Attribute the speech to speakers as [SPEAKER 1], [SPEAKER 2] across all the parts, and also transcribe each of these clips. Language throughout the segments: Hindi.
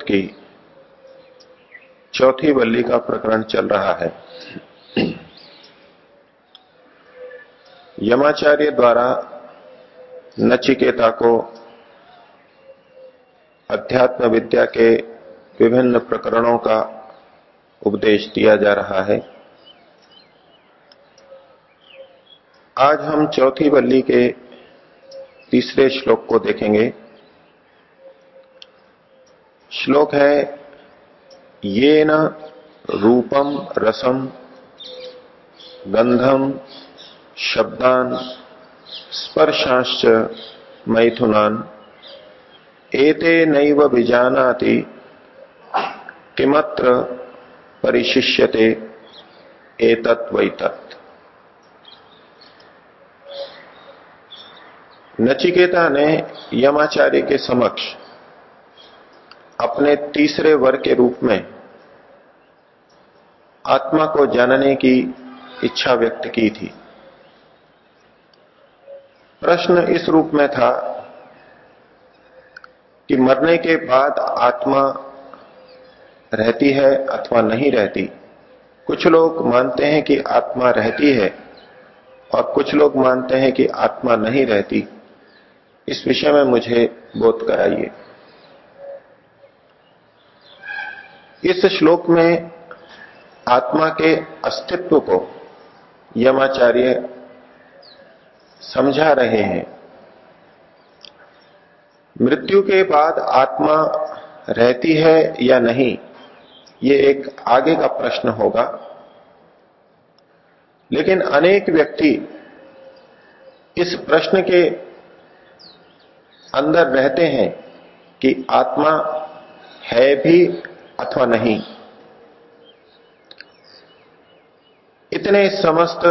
[SPEAKER 1] कठोपनिषद की चौथी वल्ली का प्रकरण चल रहा है। यमाचार्य द्वारा नचिकेता को अध्यात्म विद्या के विभिन्न प्रकरणों का उपदेश दिया जा रहा है। आज हम चौथी वल्ली के तीसरे श्लोक को देखेंगे। श्लोक है ये न रूपम रसम गंधम शब्दान, स्पर्शाश्च मैथुनान, एते नैव विजानाति, किमत्र परिशिष्यते एतत् वैतत्। नचिकेता ने यमाचार्य के समक्ष अपने तीसरे वर के रूप में आत्मा को जानने की इच्छा व्यक्त की थी। प्रश्न इस रूप में था कि मरने के बाद आत्मा रहती है अथवा नहीं रहती। कुछ लोग मानते हैं कि आत्मा रहती है और कुछ लोग मानते हैं कि आत्मा नहीं रहती। इस विषय में मुझे बोध कराइए। इस श्लोक में आत्मा के अस्तित्व को यमाचार्य समझा रहे हैं। मृत्यु के बाद आत्मा रहती है या नहीं, ये एक आगे का प्रश्न होगा। लेकिन अनेक व्यक्ति इस प्रश्न के अंदर रहते हैं कि आत्मा है भी अथवा नहीं। इतने समस्त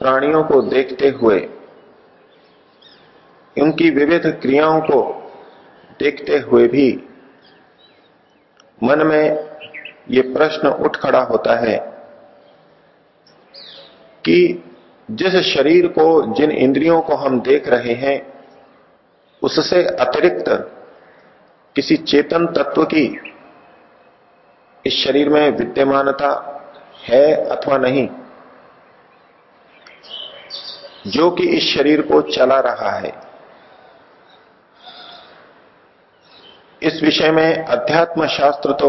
[SPEAKER 1] प्राणियों को देखते हुए उनकी विविध क्रियाओं को देखते हुए भी मन में ये प्रश्न उठ खड़ा होता है कि जिस शरीर को, जिन इंद्रियों को हम देख रहे हैं, उससे अतिरिक्त किसी चेतन तत्व की इस शरीर में विद्यमानता है अथवा नहीं? जो कि इस शरीर को चला रहा है। इस विषय में अध्यात्म शास्त्र तो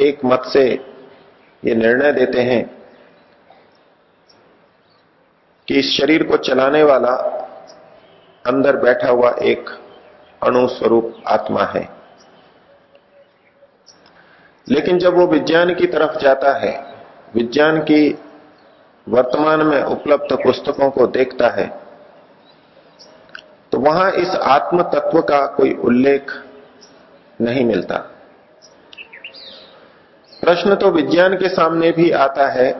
[SPEAKER 1] एक मत से ये निर्णय देते हैं कि इस शरीर को चलाने वाला अंदर बैठा हुआ एक अणु स्वरूप आत्मा है। लेकिन जब वो विज्ञान की तरफ़ जाता है, विज्ञान की वर्तमान में उपलब्ध पुस्तकों को देखता है तो वहाँ इस आत्म तत्व का कोई उल्लेख नहीं मिलता। प्रश्न तो विज्ञान के सामने भी आता है।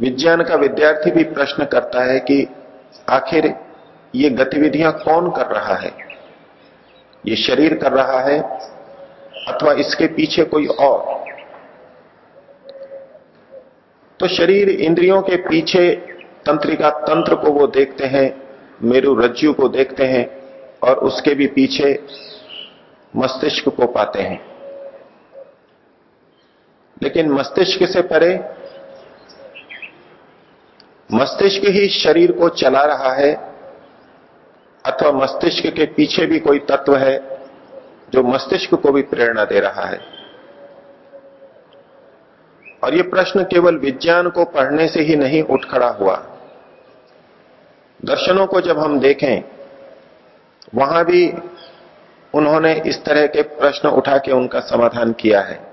[SPEAKER 1] विज्ञान का विद्यार्थी भी प्रश्न करता है कि आखिर ये गतिविधियाँ कौन कर रहा है? ये शरीर कर रहा है अथवा इसके पीछे कोई और। तो शरीर इंद्रियों के पीछे तंत्रिका तंत्र को वो देखते हैं, मेरु रज्जु को देखते हैं और उसके भी पीछे मस्तिष्क को पाते हैं। लेकिन मस्तिष्क से परे मस्तिष्क ही शरीर को चला रहा है अथवा मस्तिष्क के पीछे भी कोई तत्व है जो मस्तिष्क को भी प्रेरणा दे रहा है। और यह प्रश्न केवल विज्ञान को पढ़ने से ही नहीं, उठ खड़ा हुआ। दर्शनों को जब हम देखें, वहाँ भी उन्होंने इस तरह के प्रश्न उठा के उनका समाधान किया है।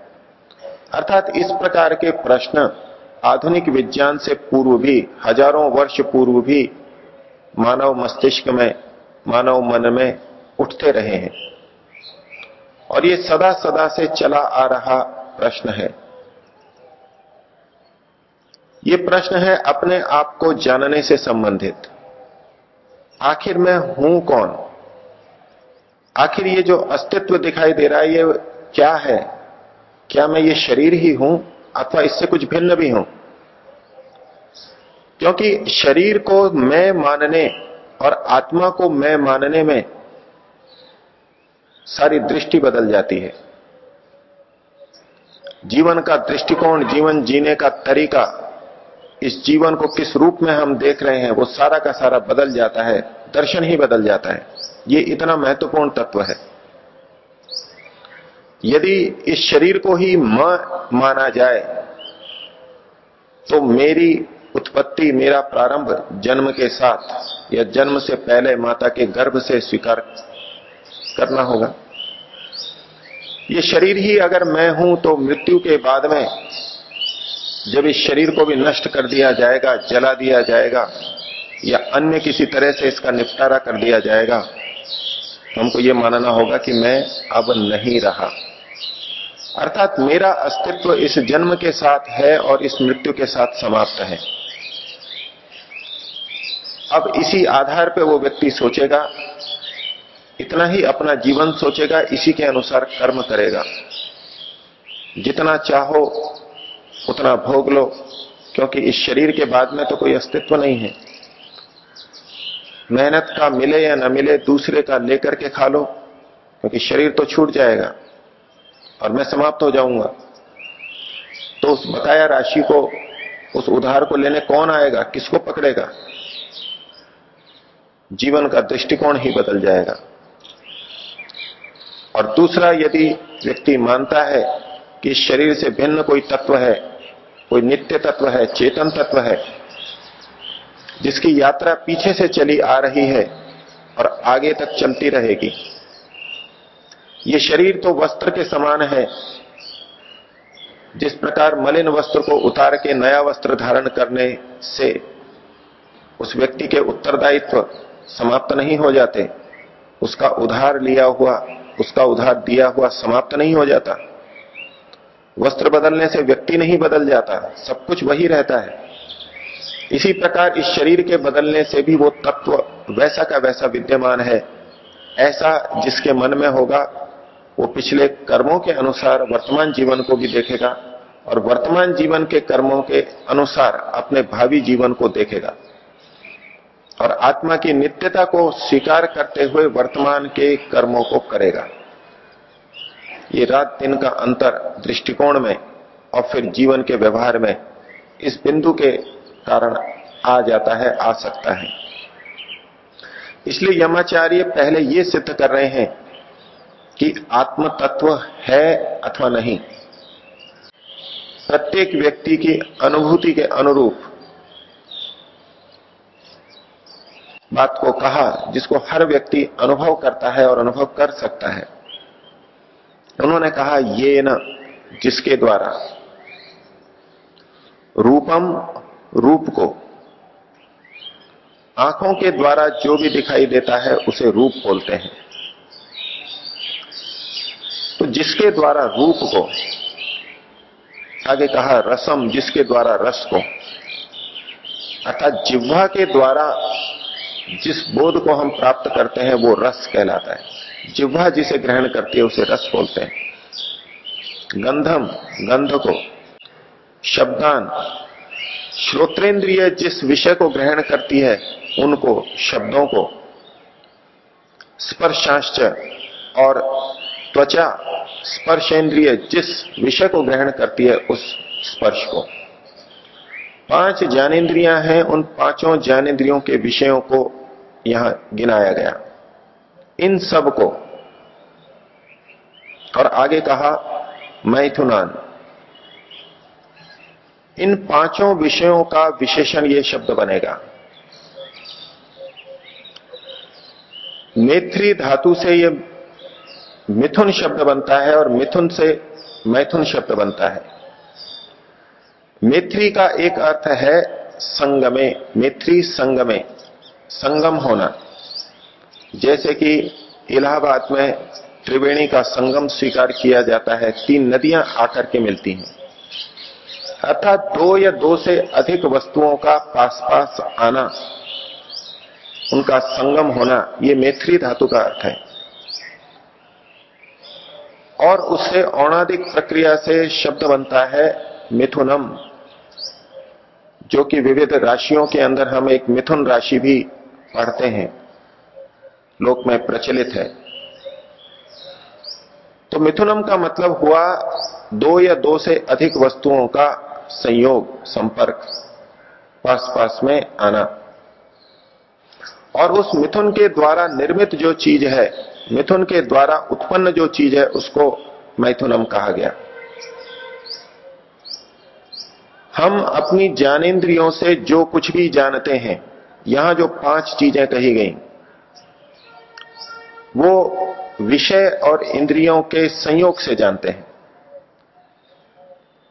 [SPEAKER 1] अर्थात इस प्रकार के प्रश्न आधुनिक विज्ञान से पूर्व भी, हज़ारों वर्ष पूर्व भी मानव मस्तिष्क में, मानव मन में उठते रहे हैं। और ये सदा सदा से चला आ रहा प्रश्न है। ये प्रश्न है अपने आप को जानने से संबंधित। आखिर मैं हूँ कौन? आखिर ये जो अस्तित्व दिखाई दे रहा है, ये क्या है? क्या मैं ये शरीर ही हूँ अथवा इससे कुछ भिन्न भी हूँ? क्योंकि शरीर को मैं मानने और आत्मा को मैं मानने में सारी दृष्टि बदल जाती है। जीवन का दृष्टिकोण, जीवन जीने का तरीका, इस जीवन को किस रूप में हम देख रहे हैं, वो सारा का सारा बदल जाता है, दर्शन ही बदल जाता है। ये इतना महत्वपूर्ण तत्व है। यदि इस शरीर को ही म माना जाए तो मेरी उत्पत्ति, मेरा प्रारंभ जन्म के साथ या जन्म से पहले माता के गर्भ से स्वीकार करना होगा। ये शरीर ही अगर मैं हूँ तो मृत्यु के बाद में जब इस शरीर को भी नष्ट कर दिया जाएगा, जला दिया जाएगा, या अन्य किसी तरह से इसका निपटारा कर दिया जाएगा तो हमको यह मानना होगा कि मैं अब नहीं रहा। अर्थात मेरा अस्तित्व इस जन्म के साथ है और इस मृत्यु के साथ समाप्त है। अब इसी आधार पर वो व्यक्ति सोचेगा इतना ही अपना जीवन सोचेगा, इसी के अनुसार कर्म करेगा। जितना चाहो, उतना भोग लो, क्योंकि इस शरीर के बाद में तो कोई अस्तित्व नहीं है। मेहनत का मिले या न मिले, दूसरे का लेकर के खा लो, क्योंकि शरीर तो छूट जाएगा, और मैं समाप्त हो जाऊँगा। तो उस बताया राशि को, उस उधार को लेने कौन आएगा, किसको पकड़ेगा? जीवन का दृष्टिकोण ही बदल जाएगा। और दूसरा यदि व्यक्ति मानता है कि शरीर से भिन्न कोई तत्व है, कोई नित्य तत्व है, चेतन तत्व है, जिसकी यात्रा पीछे से चली आ रही है और आगे तक चलती रहेगी। ये शरीर तो वस्त्र के समान है, जिस प्रकार मलिन वस्त्र को उतार के नया वस्त्र धारण करने से उस व्यक्ति के उत्तरदायित्व समाप्त नहीं हो जाते, उसका उधार लिया हुआ उसका उधार दिया हुआ समाप्त नहीं हो जाता। वस्त्र बदलने से व्यक्ति नहीं बदल जाता, सब कुछ वही रहता है। इसी प्रकार इस शरीर के बदलने से भी वो तत्व वैसा का वैसा विद्यमान है। ऐसा जिसके मन में होगा, वो पिछले कर्मों के अनुसार वर्तमान जीवन को भी देखेगा और वर्तमान जीवन के कर्मों के अनुसार अपने भावी जीवन को देखेगा। और आत्मा की नित्यता को स्वीकार करते हुए वर्तमान के कर्मों को करेगा। ये रात दिन का अंतर दृष्टिकोण में और फिर जीवन के व्यवहार में इस बिंदु के कारण आ जाता है, आ सकता है। इसलिए यमाचार्य पहले ये सिद्ध कर रहे हैं कि आत्म तत्व है अथवा नहीं। प्रत्येक व्यक्ति की अनुभूति के अनुरूप बात को कहा जिसको हर व्यक्ति अनुभव करता है और अनुभव कर सकता है। उन्होंने कहा, ये न जिसके द्वारा रूपम रूप को आँखों के द्वारा जो भी दिखाई देता है उसे रूप बोलते हैं। तो जिसके द्वारा रूप को, आगे कहा, रसम जिसके द्वारा रस को, अर्थात जिह्वा के द्वारा जिस बोध को हम प्राप्त करते हैं, वो रस कहलाता है। जिह्वा जिसे ग्रहण करती है, उसे रस बोलते हैं। गंधम, गंध को। शब्दान, श्रोत्रेंद्रिय जिस विषय को ग्रहण करती है, उनको, शब्दों को। स्पर्शाश्च और त्वचा, स्पर्शेंद्रिय जिस विषय को ग्रहण करती है, उस स्पर्श को। पाँच ज्ञानेन्द्रियाँ हैं, उन पाँचों ज्ञानेन्द्रियों के विषयों को यहाँ गिनाया गया। इन सबको और आगे कहा, मैथुनान। इन पाँचों विषयों का विशेषण यह शब्द बनेगा। मैत्री धातु से यह मिथुन शब्द बनता है, और मिथुन से मैथुन शब्द बनता है। मैत्री का एक अर्थ है संगमे। मैत्री संगमे। संगम होना। जैसे कि इलाहाबाद में त्रिवेणी का संगम स्वीकार किया जाता है, तीन नदियाँ आकर के मिलती हैं। अर्थात दो या दो से अधिक वस्तुओं का पास पास आना, उनका संगम होना यह मैत्री धातु का अर्थ है। और उससे औणादिक प्रक्रिया से शब्द बनता है मिथुनम। जो कि विविध राशियों के अंदर हम एक मिथुन राशि भी पढ़ते हैं। लोक में प्रचलित है। तो मिथुनम का मतलब हुआ दो या दो से अधिक वस्तुओं का संयोग, संपर्क पास पास में आना। और उस मिथुन के द्वारा निर्मित जो चीज़ है, मिथुन के द्वारा उत्पन्न जो चीज़ है, उसको मैथुनम कहा गया। हम अपनी ज्ञानेन्द्रियों से जो कुछ भी जानते हैं, यहाँ जो पाँच चीज़ें कही गई, वो विषय और इंद्रियों के संयोग से जानते हैं।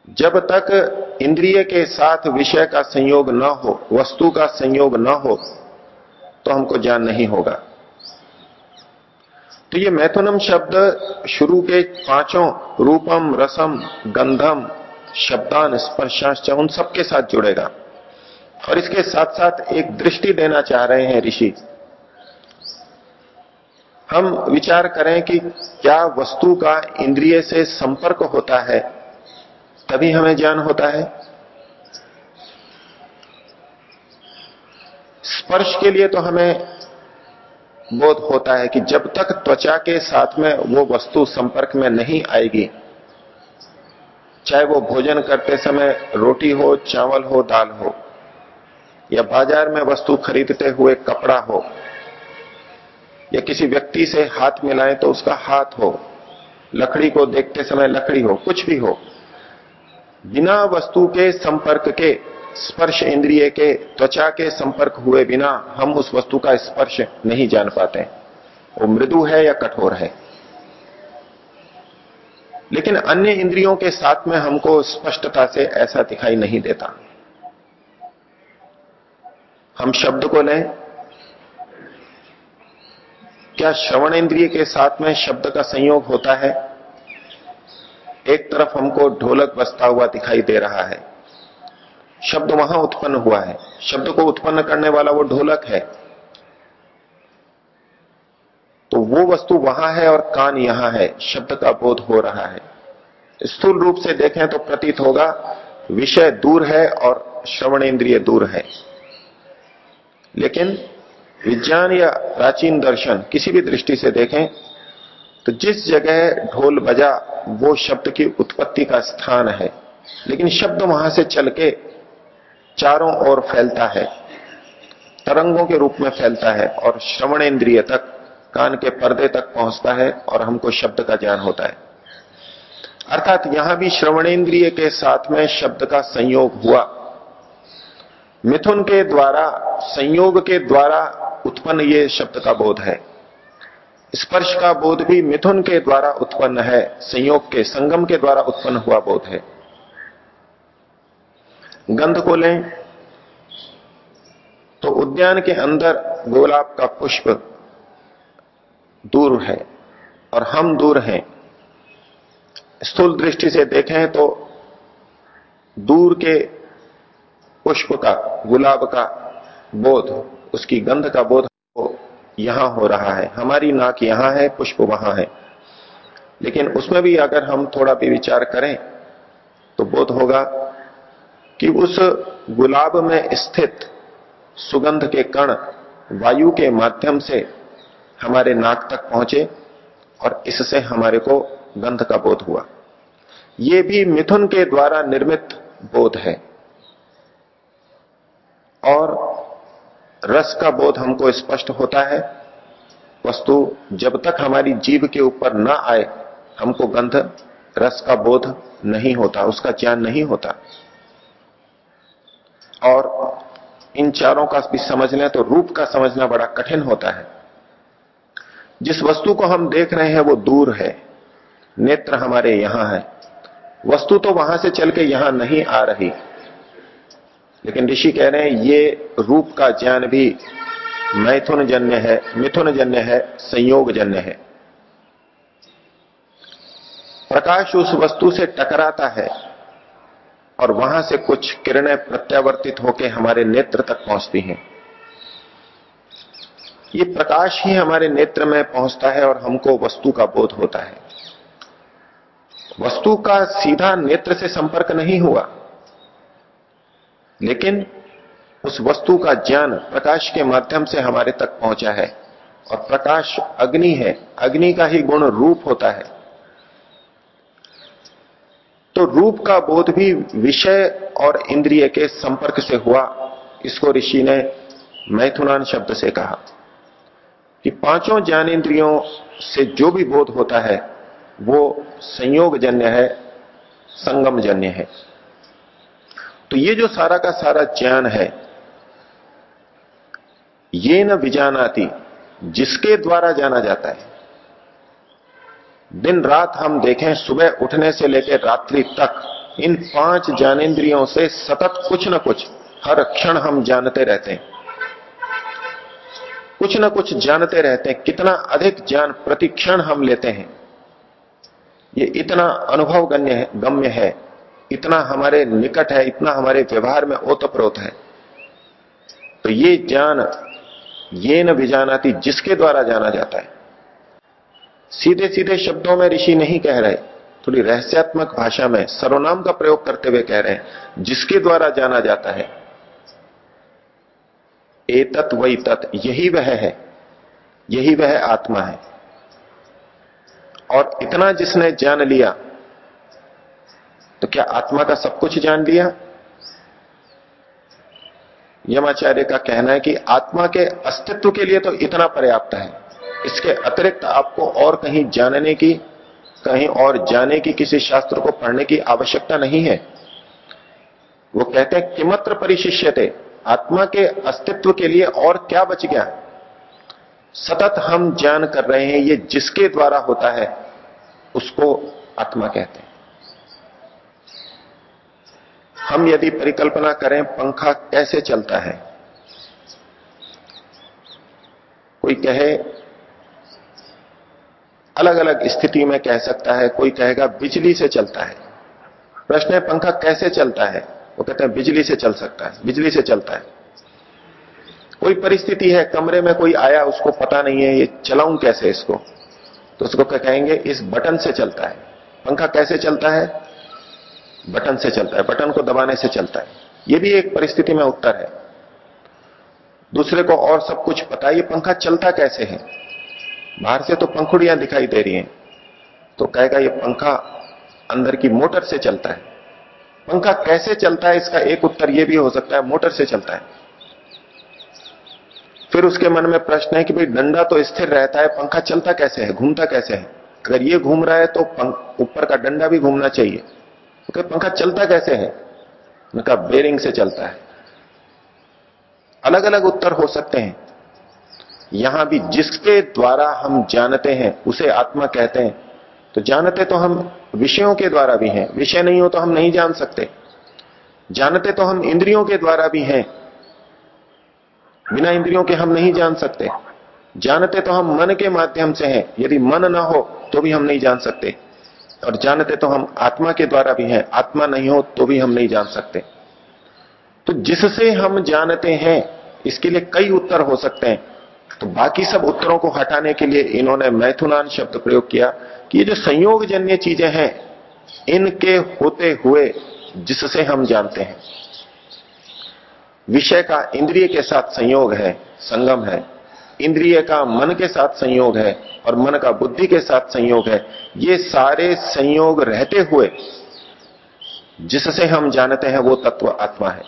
[SPEAKER 1] जब तक इंद्रिय के साथ विषय का संयोग न हो, वस्तु का संयोग न हो तो हमको ज्ञान नहीं होगा। तो ये मैथुनम शब्द शुरू के पाँचों, रूपम, रसम, गंधम शब्दान, स्पर्शाश्च, उन सबके साथ जुड़ेगा। और इसके साथ साथ एक दृष्टि देना चाह रहे हैं ऋषि। हम विचार करें कि क्या वस्तु का इंद्रिय से संपर्क होता है, तभी हमें ज्ञान होता है। स्पर्श के लिए तो हमें बोध होता है कि जब तक त्वचा के साथ में वो वस्तु संपर्क में नहीं आएगी चाहे वो भोजन करते समय रोटी हो, चावल हो, दाल हो, या बाज़ार में वस्तु खरीदते हुए कपड़ा हो, या किसी व्यक्ति से हाथ मिलाए तो उसका हाथ हो, लकड़ी को देखते समय लकड़ी हो, कुछ भी हो, बिना वस्तु के संपर्क के, स्पर्श इंद्रिय के, त्वचा के संपर्क हुए बिना हम उस वस्तु का स्पर्श नहीं जान पाते। वो मृदु है या कठोर है? लेकिन अन्य इंद्रियों के साथ में हमको स्पष्टता से ऐसा दिखाई नहीं देता। हम शब्द को लें, क्या श्रवण इंद्रिय के साथ में शब्द का संयोग होता है? एक तरफ़ हमको ढोलक बसता हुआ दिखाई दे रहा है। शब्द वहाँ उत्पन्न हुआ है। शब्द को उत्पन्न करने वाला वो ढोलक है तो वो वस्तु वहाँ है और कान यहाँ है, शब्द का बोध हो रहा है। स्थूल रूप से देखें तो प्रतीत होगा, विषय दूर है और श्रवण इंद्रिय दूर है। लेकिन विज्ञान या प्राचीन दर्शन किसी भी दृष्टि से देखें तो जिस जगह ढोल बजा, वो शब्द की उत्पत्ति का स्थान है। लेकिन शब्द वहाँ से चल के चारों ओर फैलता है, तरंगों के रूप में फैलता है और श्रवण इंद्रिय तक कान के पर्दे तक पहुँचता है और हमको शब्द का ज्ञान होता है। अर्थात यहाँ भी श्रवणेन्द्रिय के साथ में शब्द का संयोग हुआ। मिथुन के द्वारा, संयोग के द्वारा उत्पन्न ये शब्द का बोध है। स्पर्श का बोध भी मिथुन के द्वारा उत्पन्न है, संयोग के, संगम के द्वारा उत्पन्न हुआ बोध है। गंध को लें तो उद्यान के अंदर गोलाब का पुष्प दूर है और हम दूर हैं। स्थूल दृष्टि से देखें तो दूर के पुष्प का, गुलाब का बोध, उसकी गंध का बोध यहाँ हो रहा है। हमारी नाक यहाँ है, पुष्प वहाँ है। लेकिन उसमें भी अगर हम थोड़ा भी विचार करें तो बोध होगा कि उस गुलाब में स्थित सुगंध के कण वायु के माध्यम से हमारे नाक तक पहुँचे और इससे हमारे को गंध का बोध हुआ। ये भी मिथुन के द्वारा निर्मित बोध है। और रस का बोध हमको स्पष्ट होता है। वस्तु जब तक हमारी जीव के ऊपर ना आए, हमको गंध, रस का बोध नहीं होता, उसका ज्ञान नहीं होता। और इन चारों का भी समझ लें तो रूप का समझना बड़ा कठिन होता है। जिस वस्तु को हम देख रहे हैं वो दूर है। नेत्र हमारे यहाँ है। वस्तु तो वहाँ से चल के यहाँ नहीं आ रही। लेकिन ऋषि कह रहे हैं, ये रूप का ज्ञान भी मैथुन जन्य है मिथुन जन्य है संयोग जन्य है। प्रकाश उस वस्तु से टकराता है और वहाँ से कुछ किरणें प्रत्यावर्तित होकर हमारे नेत्र तक पहुँचती हैं। ये प्रकाश ही हमारे नेत्र में पहुँचता है और हमको वस्तु का बोध होता है। वस्तु का सीधा नेत्र से संपर्क नहीं हुआ। लेकिन उस वस्तु का ज्ञान प्रकाश के माध्यम से हमारे तक पहुँचा है और प्रकाश अग्नि है। अग्नि का ही गुण रूप होता है। तो रूप का बोध भी विषय और इंद्रिय के संपर्क से हुआ, इसको ऋषि ने मैथुनान शब्द से कहा। कि पाँचों ज्ञानेन्द्रियों से जो भी बोध होता है, वो संयोग जन्य है संगम जन्य है। तो ये जो सारा का सारा ज्ञान है, ये न विजानाती, जिसके द्वारा जाना जाता है। दिन रात हम देखें, सुबह उठने से लेकर रात्रि तक, इन पाँच ज्ञानेन्द्रियों से सतत कुछ न कुछ, हर क्षण हम जानते रहते हैं। कुछ न कुछ जानते रहते हैं, कितना अधिक ज्ञान प्रतिक्षण हम लेते हैं। ये इतना अनुभव गण्य है, गम्य है, इतना हमारे निकट है, इतना हमारे व्यवहार में ओतप्रोत है। तो ये ज्ञान, ये न भी जिसके द्वारा जाना जाता है। सीधे सीधे शब्दों में ऋषि नहीं कह रहे, थोड़ी रहस्यात्मक भाषा में सर्वनाम का प्रयोग करते हुए कह रहे हैं, जिसके द्वारा जाना जाता है। ए तत् वही तत्, यही वह है, यही वह आत्मा है। और इतना जिसने जान लिया तो क्या आत्मा का सब कुछ जान लिया? यमाचार्य का कहना है कि आत्मा के अस्तित्व के लिए तो इतना पर्याप्त है। इसके अतिरिक्त आपको और कहीं जानने की, कहीं और जाने की किसी शास्त्र को पढ़ने की आवश्यकता नहीं है। वो कहते हैं, किमत्र परिशिष्यते? आत्मा के अस्तित्व के लिए और क्या बच गया? सतत हम ज्ञान कर रहे हैं, ये जिसके द्वारा होता है, उसको आत्मा कहते हैं। हम यदि परिकल्पना करें, पंखा कैसे चलता है? कोई कहे अलग अलग स्थिति में कह सकता है, कोई कहेगा, बिजली से चलता है। प्रश्न है, पंखा कैसे चलता है? वो कहते हैं, बिजली से चल सकता है, बिजली से चलता है। कोई परिस्थिति है, कमरे में कोई आया, उसको पता नहीं है, ये चलाऊं कैसे इसको? तो उसको कहेंगे, इस बटन से चलता है। पंखा कैसे चलता है? बटन से चलता है, बटन को दबाने से चलता है। ये भी एक परिस्थिति में उत्तर है। दूसरे को और सब कुछ पता है, ये पंखा चलता कैसे है? बाहर से तो पंखुड़ियाँ दिखाई दे रही हैं। तो कहेगा, ये पंखा अंदर की मोटर से चलता है। पंखा कैसे चलता है, इसका एक उत्तर यह भी हो सकता है, मोटर से चलता है। फिर उसके मन में प्रश्न है कि भाई डंडा तो स्थिर रहता है, पंखा चलता कैसे है, घूमता कैसे है? अगर ये घूम रहा है तो ऊपर का डंडा भी घूमना चाहिए। तो पंखा चलता कैसे है? उनका बेरिंग से चलता है। अलग अलग उत्तर हो सकते हैं। यहाँ भी जिसके द्वारा हम जानते हैं, उसे आत्मा कहते हैं। तो जानते तो हम विषयों के द्वारा भी हैं। विषय नहीं हो तो हम नहीं जान सकते। जानते तो हम इंद्रियों के द्वारा भी हैं। बिना इंद्रियों के हम नहीं जान सकते। जानते तो हम मन के माध्यम से हैं। यदि मन ना हो तो भी हम नहीं जान सकते। और जानते तो हम आत्मा के द्वारा भी हैं। आत्मा नहीं हो तो भी हम नहीं जान सकते। तो जिससे हम जानते हैं, इसके लिए कई उत्तर हो सकते हैं। तो बाकी सब उत्तरों को हटाने के लिए इन्होंने मैथुनान शब्द प्रयोग किया कि ये जो संयोग जन्य चीज़ें हैं, इनके होते हुए जिससे हम जानते हैं। विषय का इंद्रिय के साथ संयोग है, संगम है। इंद्रिय का मन के साथ संयोग है और मन का बुद्धि के साथ संयोग है। ये सारे संयोग रहते हुए जिससे हम जानते हैं वो तत्व आत्मा है।